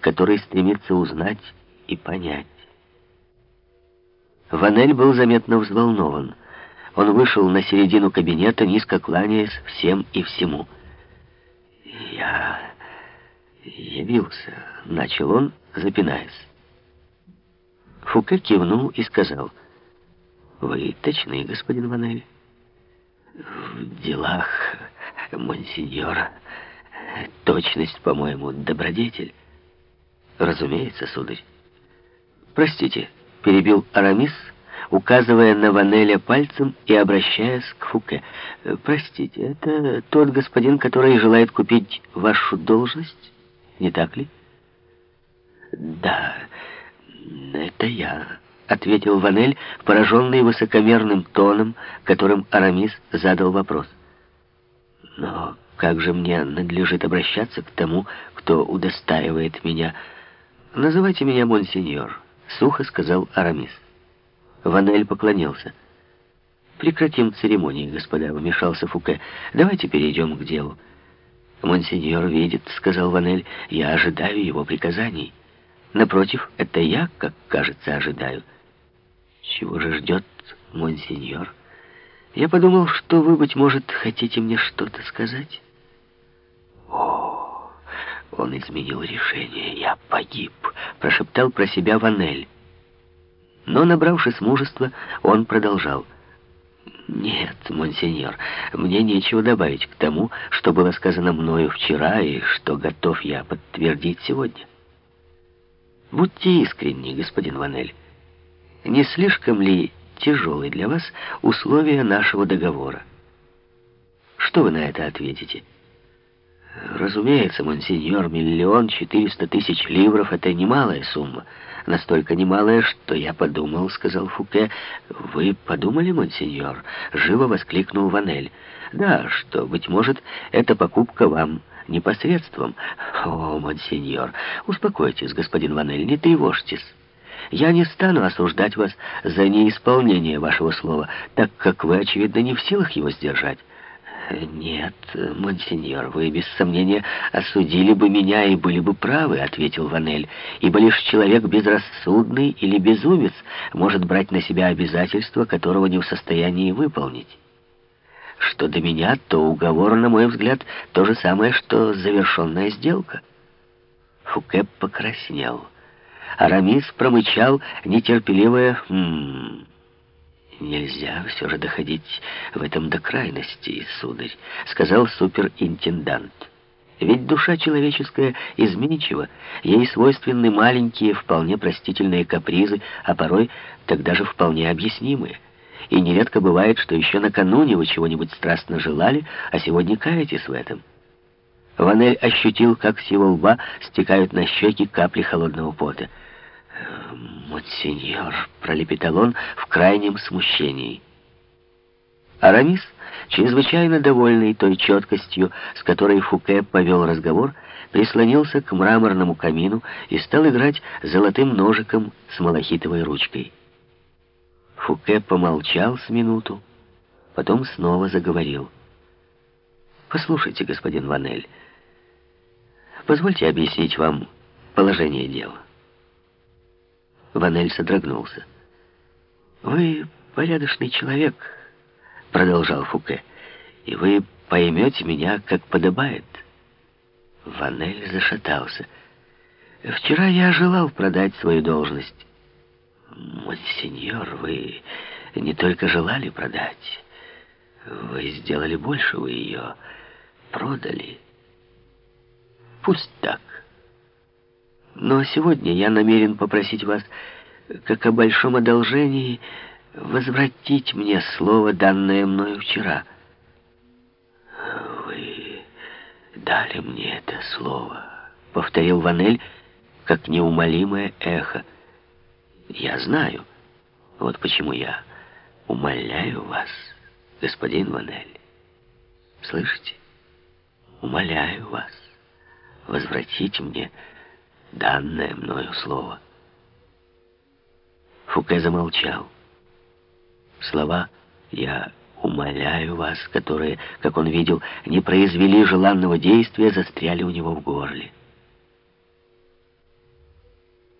который стремится узнать и понять. Ванель был заметно взволнован. Он вышел на середину кабинета, низко кланяясь всем и всему. «Я явился», — начал он, запинаясь. Фуке кивнул и сказал, «Вы точны, господин Ванель?» «В делах, монсеньор, точность, по-моему, добродетель». «Разумеется, сударь». «Простите», — перебил Арамис, указывая на Ванеля пальцем и обращаясь к Фуке. «Простите, это тот господин, который желает купить вашу должность, не так ли?» «Да, это я», — ответил Ванель, пораженный высокомерным тоном, которым Арамис задал вопрос. «Но как же мне надлежит обращаться к тому, кто удостаивает меня? Называйте меня монсеньор», — сухо сказал Арамис. Ванель поклонился. «Прекратим церемонии, господа», — вмешался Фуке. «Давайте перейдем к делу». «Монсеньор видит», — сказал Ванель, — «я ожидаю его приказаний». Напротив, это я, как кажется, ожидаю. Чего же ждет монсеньор? Я подумал, что вы, быть может, хотите мне что-то сказать. Он изменил решение. Я погиб, прошептал про себя Ванель. Но, набравшись мужества, он продолжал. «Нет, монсеньор, мне нечего добавить к тому, что было сказано мною вчера и что готов я подтвердить сегодня. Будьте искренни, господин Ванель. Не слишком ли тяжелы для вас условия нашего договора? Что вы на это ответите? Разумеется, монсеньор, миллион четыреста тысяч ливров — это немалая сумма. Настолько немалая, что я подумал, — сказал Фуке. Вы подумали, монсеньор? Живо воскликнул Ванель. Да, что, быть может, эта покупка вам непосредством. О, монсеньор, успокойтесь, господин Ванель, не тревожьтесь. Я не стану осуждать вас за неисполнение вашего слова, так как вы, очевидно, не в силах его сдержать. «Нет, монсеньор, вы без сомнения осудили бы меня и были бы правы», — ответил Ванель, «ибо лишь человек безрассудный или безумец может брать на себя обязательства, которого не в состоянии выполнить». Что до меня, то уговор, на мой взгляд, то же самое, что завершенная сделка. Фуке покраснел. Арамис промычал нетерпеливое «Хм...» «Нельзя все же доходить в этом до крайности, сударь», — сказал суперинтендант. «Ведь душа человеческая изменчива, ей свойственны маленькие, вполне простительные капризы, а порой тогда же вполне объяснимые». И нередко бывает, что еще накануне вы чего-нибудь страстно желали, а сегодня каетесь в этом. Ванель ощутил, как с его лба стекают на щеки капли холодного пота. «Монсеньор», — пролепетал он в крайнем смущении. Арамис, чрезвычайно довольный той четкостью, с которой Фуке повел разговор, прислонился к мраморному камину и стал играть золотым ножиком с малахитовой ручкой. Фуке помолчал с минуту, потом снова заговорил. «Послушайте, господин Ванель, позвольте объяснить вам положение дела». Ванель содрогнулся. «Вы порядочный человек», — продолжал Фуке, «и вы поймете меня, как подобает». Ванель зашатался. «Вчера я желал продать свою должность». «Монсеньор, вы не только желали продать, вы сделали больше, вы ее продали. Пусть так. Но сегодня я намерен попросить вас, как о большом одолжении, возвратить мне слово, данное мною вчера. Вы дали мне это слово, повторил Ванель, как неумолимое эхо. Я знаю. Вот почему я умоляю вас, господин Ванель. Слышите? Умоляю вас, возвратите мне данное мною слово. Фуке замолчал. Слова «я умоляю вас», которые, как он видел, не произвели желанного действия, застряли у него в горле.